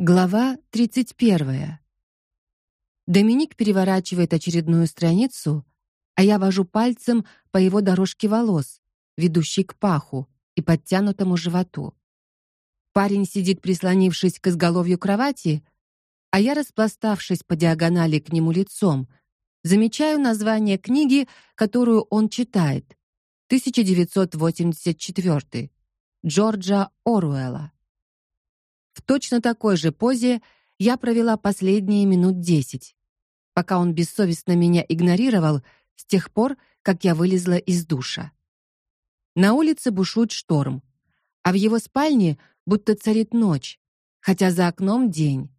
Глава 31. Доминик переворачивает очередную страницу, а я вожу пальцем по его дорожке волос, ведущей к паху и подтянутому животу. Парень сидит, прислонившись к изголовью кровати, а я, распластавшись по диагонали к нему лицом, замечаю название книги, которую он читает. 1984. Джорджа Оруэлла. В точно такой же позе я провела последние минут десять, пока он бессовестно меня игнорировал с тех пор, как я вылезла из душа. На улице бушует шторм, а в его спальне будто царит ночь, хотя за окном день.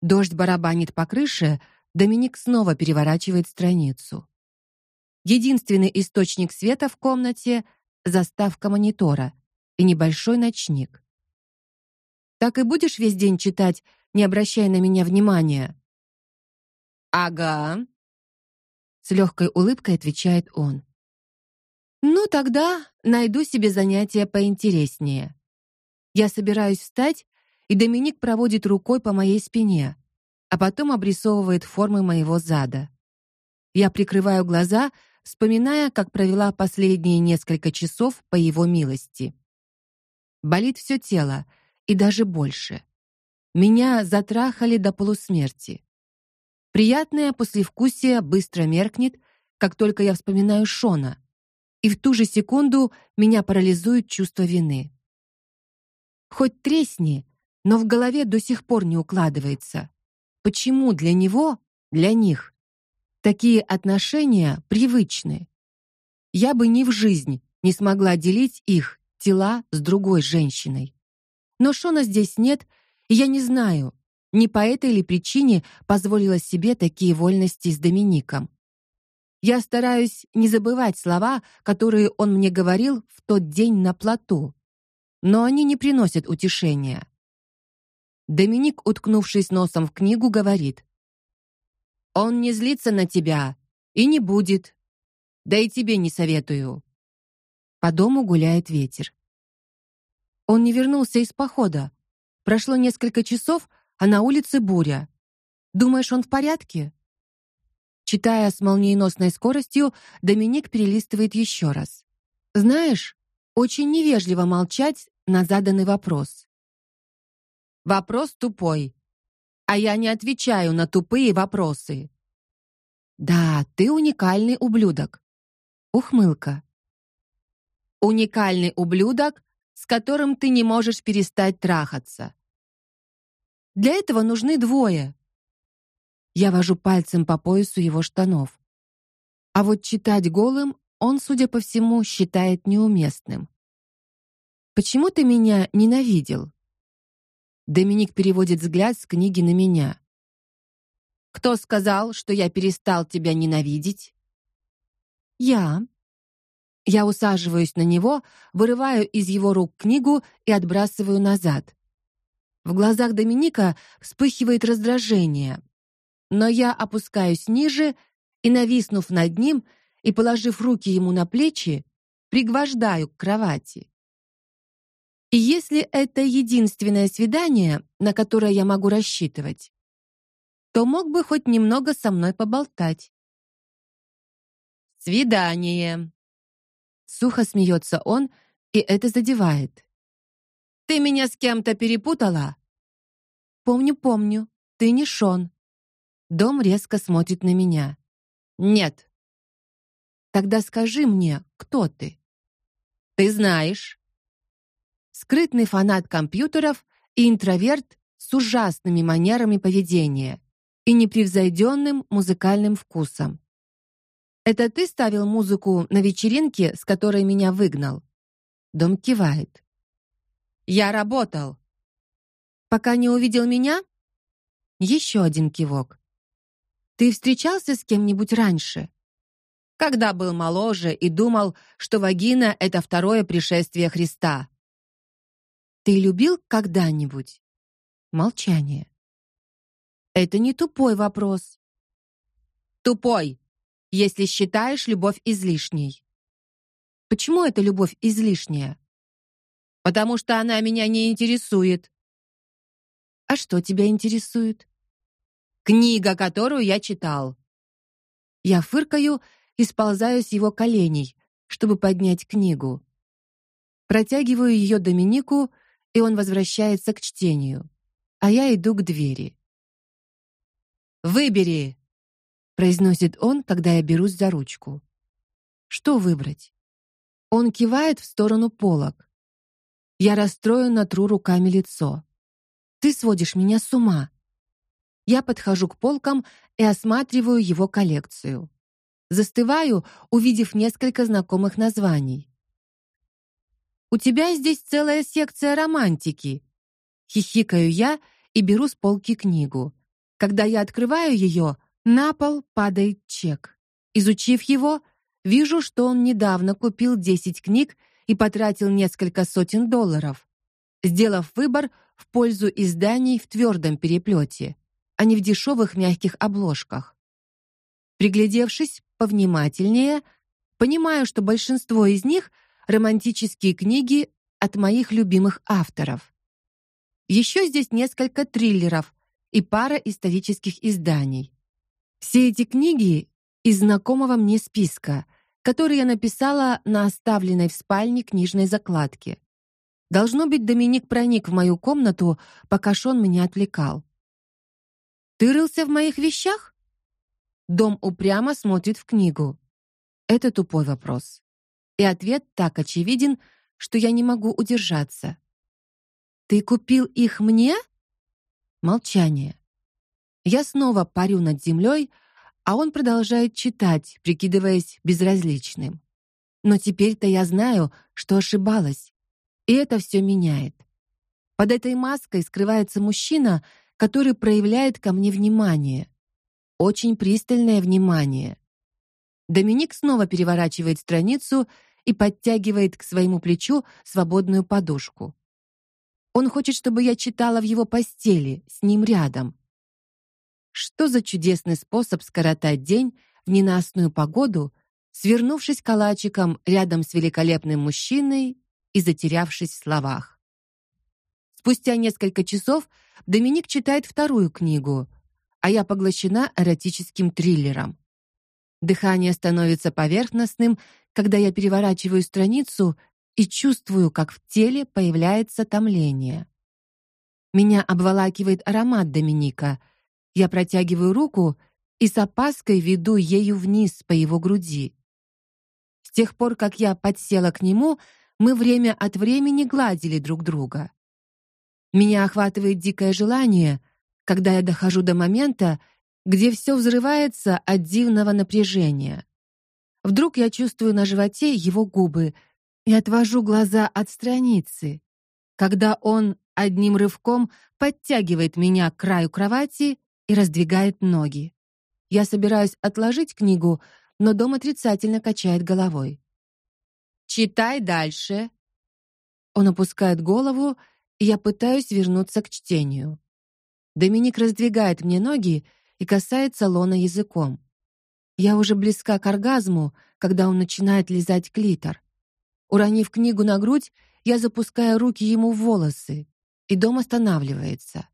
Дождь барабанит по крыше, Доминик снова переворачивает страницу. Единственный источник света в комнате заставка монитора и небольшой ночник. Так и будешь весь день читать, не обращая на меня внимания. Ага. С легкой улыбкой отвечает он. Ну тогда найду себе занятие поинтереснее. Я собираюсь встать, и Доминик проводит рукой по моей спине, а потом обрисовывает формы моего зада. Я прикрываю глаза, вспоминая, как провела последние несколько часов по его милости. Болит все тело, и даже больше. Меня затрахали до полусмерти. Приятное послевкусие быстро меркнет, как только я вспоминаю Шона, и в ту же секунду меня парализует чувство вины. Хоть тресни, но в голове до сих пор не укладывается. Почему для него, для них такие отношения привычны? Я бы ни в жизнь не смогла делить их тела с другой женщиной. Но Шона здесь нет, и я не знаю, не по этой ли причине позволила себе такие вольности с Домиником. Я стараюсь не забывать слова, которые он мне говорил в тот день на плоту, но они не приносят утешения. Доминик, уткнувшись носом в книгу, говорит: Он не злится на тебя и не будет. Да и тебе не советую. По дому гуляет ветер. Он не вернулся из похода. Прошло несколько часов, а на улице буря. Думаешь, он в порядке? Читая с молниеносной скоростью, Доминик перелистывает еще раз. Знаешь, очень невежливо молчать на заданный вопрос. Вопрос тупой. А я не отвечаю на тупые вопросы. Да, ты уникальный ублюдок. Ухмылка. Уникальный ублюдок, с которым ты не можешь перестать трахаться. Для этого нужны двое. Я вожу пальцем по поясу его штанов. А вот читать голым он, судя по всему, считает неуместным. Почему ты меня ненавидел? Доминик переводит взгляд с книги на меня. Кто сказал, что я перестал тебя ненавидеть? Я. Я усаживаюсь на него, вырываю из его рук книгу и отбрасываю назад. В глазах Доминика вспыхивает раздражение. Но я опускаюсь ниже и, нависнув над ним и положив руки ему на плечи, пригвождаю к кровати. И если это единственное свидание, на которое я могу рассчитывать, то мог бы хоть немного со мной поболтать. Свидание. Сухо смеется он, и это задевает. Ты меня с кем-то перепутала? Помню, помню. Ты не Шон. Дом резко смотрит на меня. Нет. Тогда скажи мне, кто ты? Ты знаешь. Скрытный фанат компьютеров и интроверт с ужасными манерами поведения и непревзойденным музыкальным вкусом. Это ты ставил музыку на вечеринке, с которой меня выгнал? Дом кивает. Я работал. Пока не увидел меня? Еще один кивок. Ты встречался с кем-нибудь раньше? Когда был моложе и думал, что вагина это второе пришествие Христа. Ты любил когда-нибудь? Молчание. Это не тупой вопрос. Тупой если считаешь любовь излишней. Почему эта любовь излишняя? Потому что она меня не интересует. А что тебя интересует? Книга, которую я читал. Я фыркаю и сползаю с его коленей, чтобы поднять книгу. Протягиваю ее Доминику, и он возвращается к чтению, а я иду к двери. Выбери, произносит он, когда я берусь за ручку. Что выбрать? Он кивает в сторону полок. Я расстроенно тру руками лицо. Ты сводишь меня с ума. Я подхожу к полкам и осматриваю его коллекцию. Застываю, увидев несколько знакомых названий. У тебя здесь целая секция романтики. Хихикаю я и беру с полки книгу. Когда я открываю ее, на пол падает чек. Изучив его, вижу, что он недавно купил 10 книг и потратил несколько сотен долларов, сделав выбор в пользу изданий в твердом переплете, а не в дешевых мягких обложках. Приглядевшись повнимательнее, понимаю, что большинство из них романтические книги от моих любимых авторов. Еще здесь несколько триллеров и пара исторических изданий. Все эти книги из знакомого мне списка, который я написала на оставленной в спальне книжной закладке. Должно быть, Доминик проник в мою комнату, пока Шон меня отвлекал. Ты рылся в моих вещах? Дом упрямо смотрит в книгу. Это тупой вопрос. И ответ так очевиден, что я не могу удержаться. Ты купил их мне? Молчание. Я снова парю над землей, а он продолжает читать, прикидываясь безразличным. Но теперь-то я знаю, что ошибалась. И это все меняет. Под этой маской скрывается мужчина, который проявляет ко мне внимание. Очень пристальное внимание. Доминик снова переворачивает страницу и подтягивает к своему плечу свободную подушку. Он хочет, чтобы я читала в его постели, с ним рядом. Что за чудесный способ скоротать день в ненастную погоду, свернувшись калачиком рядом с великолепным мужчиной и затерявшись в словах. Спустя несколько часов Доминик читает вторую книгу, а я поглощена эротическим триллером. Дыхание становится поверхностным, когда я переворачиваю страницу и чувствую, как в теле появляется томление. Меня обволакивает аромат Доминика — я протягиваю руку и с опаской веду ею вниз по его груди. С тех пор, как я подсела к нему, мы время от времени гладили друг друга. Меня охватывает дикое желание, когда я дохожу до момента, где все взрывается от дивного напряжения. Вдруг я чувствую на животе его губы и отвожу глаза от страницы, когда он одним рывком подтягивает меня к краю кровати и раздвигает ноги. Я собираюсь отложить книгу, но дом отрицательно качает головой. Читай дальше. Он опускает голову, и я пытаюсь вернуться к чтению. Доминик раздвигает мне ноги и касается лона языком. Я уже близка к оргазму, когда он начинает лизать клитор. Уронив книгу на грудь, я запускаю руки ему в волосы, и дом останавливается.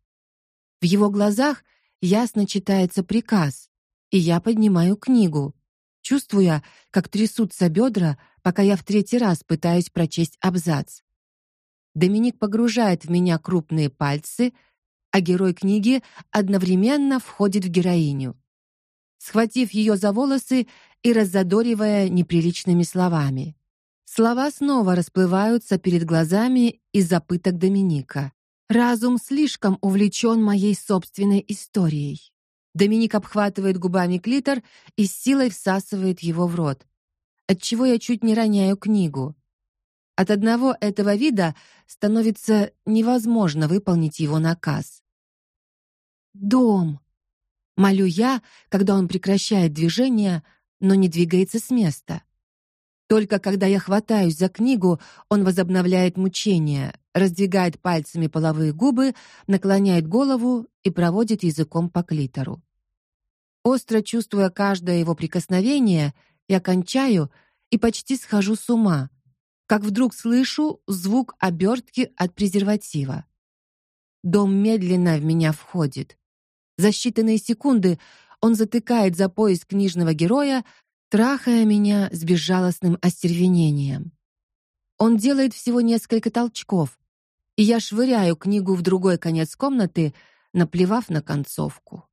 В его глазах ясно читается приказ, и я поднимаю книгу, чувствуя, как трясутся бедра, пока я в третий раз пытаюсь прочесть абзац. Доминик погружает в меня крупные пальцы, а герой книги одновременно входит в героиню. Схватив ее за волосы и раззадоривая неприличными словами. Слова снова расплываются перед глазами из-за пыток Доминика. Разум слишком увлечен моей собственной историей. Доминик обхватывает губами клитор и с силой всасывает его в рот. Отчего я чуть не роняю книгу. От одного этого вида становится невозможно выполнить его наказ. Дом. Молю я, когда он прекращает движение, но не двигается с места. Только когда я хватаюсь за книгу, он возобновляет мучения, раздвигает пальцами половые губы, наклоняет голову и проводит языком по клитору. Остро чувствуя каждое его прикосновение, я кончаю и почти схожу с ума, как вдруг слышу звук обертки от презерватива. Дом медленно в меня входит. За считанные секунды он затыкает за пояс книжного героя, трахая меня с безжалостным остервенением. Он делает всего несколько толчков, и я швыряю книгу в другой конец комнаты, наплевав на концовку.